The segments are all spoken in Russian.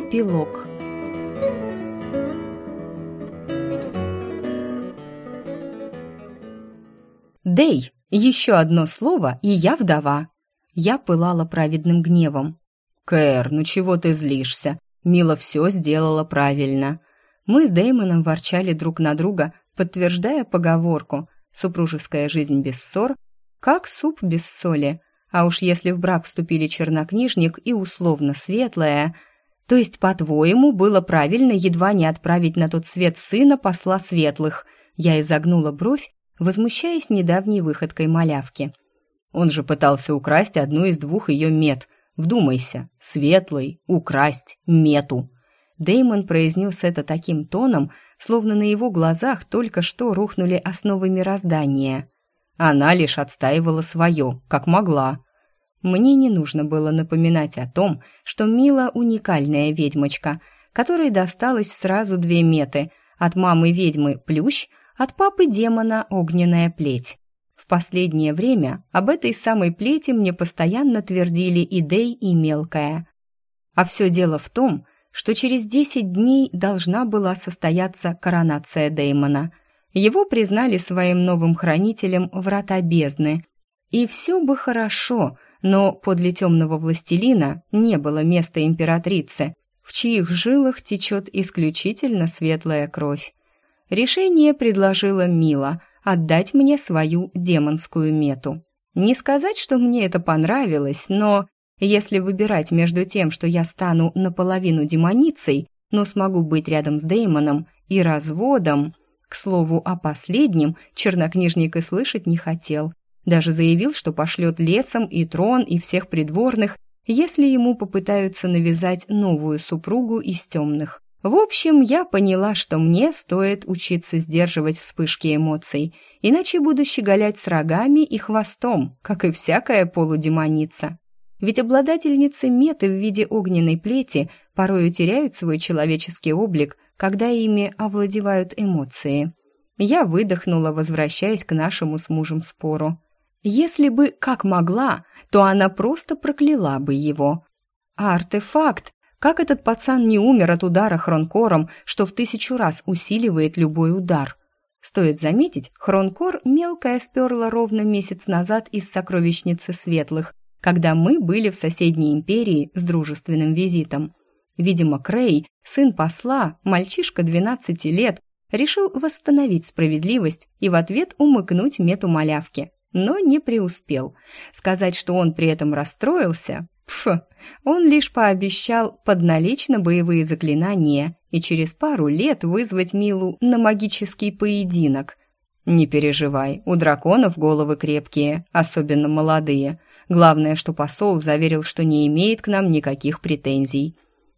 Эпилог «Дэй, еще одно слово, и я вдова!» Я пылала праведным гневом. «Кэр, ну чего ты злишься? Мила все сделала правильно». Мы с Дэймоном ворчали друг на друга, подтверждая поговорку «супружеская жизнь без ссор, как суп без соли». А уж если в брак вступили чернокнижник и условно светлая, то есть, по-твоему, было правильно едва не отправить на тот свет сына посла светлых. Я изогнула бровь, возмущаясь недавней выходкой малявки. Он же пытался украсть одну из двух ее мет. Вдумайся, светлый, украсть, мету. Деймон произнес это таким тоном, словно на его глазах только что рухнули основы мироздания. Она лишь отстаивала свое, как могла. Мне не нужно было напоминать о том, что Мила уникальная ведьмочка, которой досталось сразу две меты – от мамы ведьмы Плющ, от папы демона Огненная плеть. В последнее время об этой самой плети мне постоянно твердили и Дей, и Мелкая. А все дело в том, что через десять дней должна была состояться коронация Деймона. Его признали своим новым хранителем врата бездны. И все бы хорошо – но подле темного властелина не было места императрицы, в чьих жилах течет исключительно светлая кровь. Решение предложила Мила отдать мне свою демонскую мету. Не сказать, что мне это понравилось, но если выбирать между тем, что я стану наполовину демоницей, но смогу быть рядом с Деймоном, и разводом... К слову, о последнем чернокнижник и слышать не хотел. Даже заявил, что пошлет лесом и трон, и всех придворных, если ему попытаются навязать новую супругу из темных. В общем, я поняла, что мне стоит учиться сдерживать вспышки эмоций, иначе буду щеголять с рогами и хвостом, как и всякая полудемоница. Ведь обладательницы меты в виде огненной плети порою теряют свой человеческий облик, когда ими овладевают эмоции. Я выдохнула, возвращаясь к нашему с мужем спору. Если бы как могла, то она просто прокляла бы его. А артефакт, как этот пацан не умер от удара хронкором, что в тысячу раз усиливает любой удар. Стоит заметить, хронкор мелкая сперла ровно месяц назад из сокровищницы светлых, когда мы были в соседней империи с дружественным визитом. Видимо, Крей, сын посла, мальчишка 12 лет, решил восстановить справедливость и в ответ умыкнуть мету малявки но не преуспел. Сказать, что он при этом расстроился, пф, он лишь пообещал подналечь на боевые заклинания и через пару лет вызвать Милу на магический поединок. «Не переживай, у драконов головы крепкие, особенно молодые. Главное, что посол заверил, что не имеет к нам никаких претензий».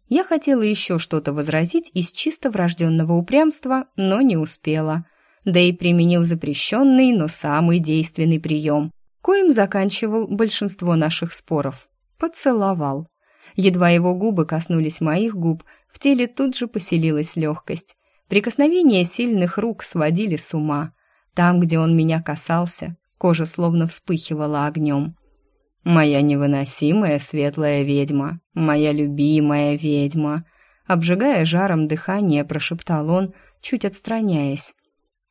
Я хотела еще что-то возразить из чисто врожденного упрямства, но не успела да и применил запрещенный, но самый действенный прием, коим заканчивал большинство наших споров. Поцеловал. Едва его губы коснулись моих губ, в теле тут же поселилась легкость. Прикосновения сильных рук сводили с ума. Там, где он меня касался, кожа словно вспыхивала огнем. «Моя невыносимая светлая ведьма, моя любимая ведьма», обжигая жаром дыхание, прошептал он, чуть отстраняясь.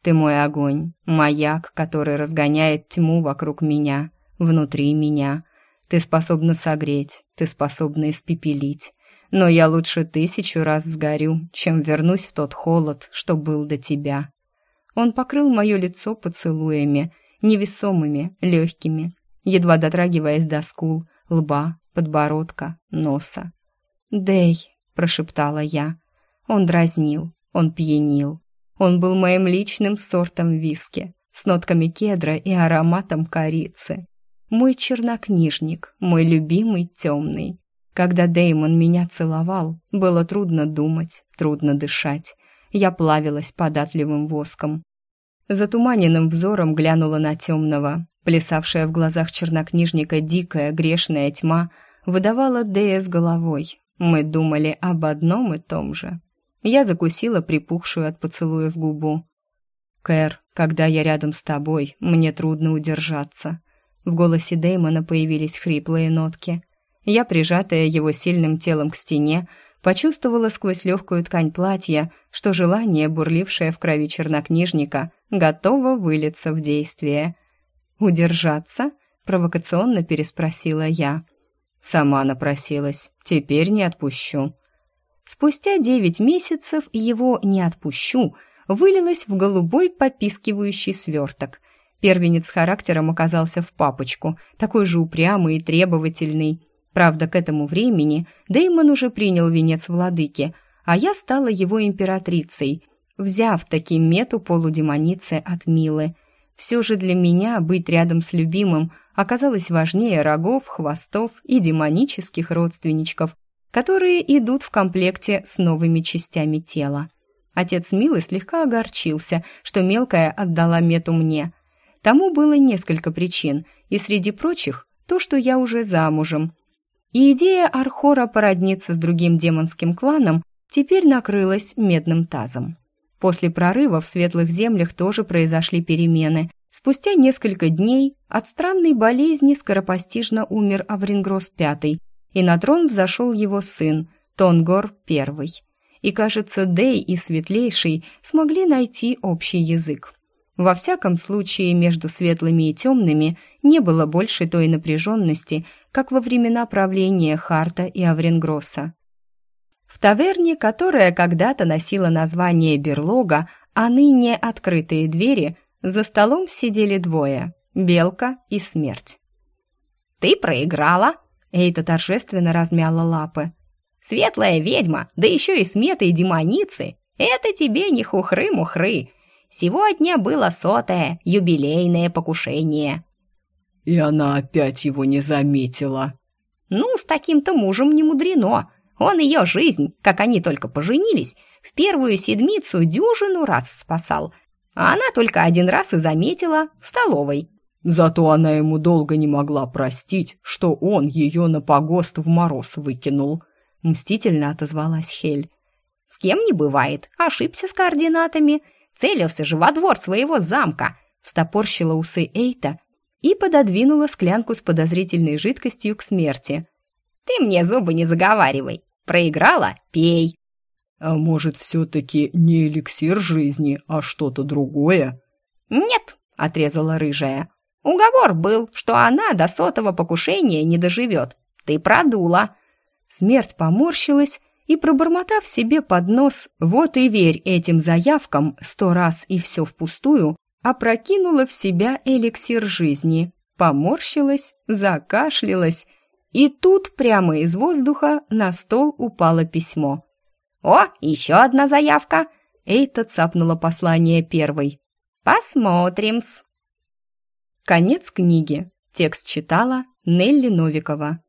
Ты мой огонь, маяк, который разгоняет тьму вокруг меня, внутри меня. Ты способна согреть, ты способна испепелить. Но я лучше тысячу раз сгорю, чем вернусь в тот холод, что был до тебя. Он покрыл мое лицо поцелуями, невесомыми, легкими, едва дотрагиваясь до скул, лба, подбородка, носа. «Дэй», — прошептала я. Он дразнил, он пьянил, он был моим личным сортом виски, с нотками кедра и ароматом корицы. Мой чернокнижник, мой любимый темный. Когда Деймон меня целовал, было трудно думать, трудно дышать. Я плавилась податливым воском. Затуманенным взором глянула на темного. Плясавшая в глазах чернокнижника дикая грешная тьма выдавала Дея с головой. Мы думали об одном и том же. Я закусила припухшую от поцелуев губу. «Кэр, когда я рядом с тобой, мне трудно удержаться». В голосе Дэймона появились хриплые нотки. Я, прижатая его сильным телом к стене, почувствовала сквозь легкую ткань платья, что желание, бурлившее в крови чернокнижника, готово вылиться в действие. «Удержаться?» — провокационно переспросила я. «Сама напросилась. Теперь не отпущу». Спустя девять месяцев его «не отпущу» вылилось в голубой попискивающий сверток. Первенец характером оказался в папочку, такой же упрямый и требовательный. Правда, к этому времени Деймон уже принял венец владыки, а я стала его императрицей, взяв таки мету полудемоницы от Милы. Все же для меня быть рядом с любимым оказалось важнее рогов, хвостов и демонических родственничков, которые идут в комплекте с новыми частями тела. Отец Милы слегка огорчился, что мелкая отдала мету мне. Тому было несколько причин, и среди прочих то, что я уже замужем. И идея Архора породниться с другим демонским кланом теперь накрылась медным тазом. После прорыва в светлых землях тоже произошли перемены. Спустя несколько дней от странной болезни скоропостижно умер Аврингрос V, и на трон взошел его сын, Тонгор I. И, кажется, Дей и Светлейший смогли найти общий язык. Во всяком случае, между светлыми и темными не было больше той напряженности, как во времена правления Харта и Авренгросса. В таверне, которая когда-то носила название Берлога, а ныне открытые двери, за столом сидели двое – Белка и Смерть. «Ты проиграла!» Эйта торжественно размяла лапы. «Светлая ведьма, да еще и сметы и демоницы! Это тебе не хухры-мухры! Сегодня было сотое, юбилейное покушение!» И она опять его не заметила. «Ну, с таким-то мужем не мудрено!» Он ее жизнь, как они только поженились, в первую седмицу дюжину раз спасал. А она только один раз и заметила в столовой. Зато она ему долго не могла простить, что он ее на погост в мороз выкинул. Мстительно отозвалась Хель. С кем не бывает, ошибся с координатами. Целился же во двор своего замка. Встопорщила усы Эйта и пододвинула склянку с подозрительной жидкостью к смерти. «Ты мне зубы не заговаривай. Проиграла — пей». «А может, все-таки не эликсир жизни, а что-то другое?» «Нет», — отрезала рыжая. Уговор был, что она до сотого покушения не доживет. Ты продула. Смерть поморщилась и, пробормотав себе под нос «Вот и верь этим заявкам сто раз и все впустую», опрокинула в себя эликсир жизни, поморщилась, закашлялась, и тут прямо из воздуха на стол упало письмо. «О, еще одна заявка!» Эйта цапнула послание первой. «Посмотрим-с!» Конец книги. Текст читала Нелли Новикова.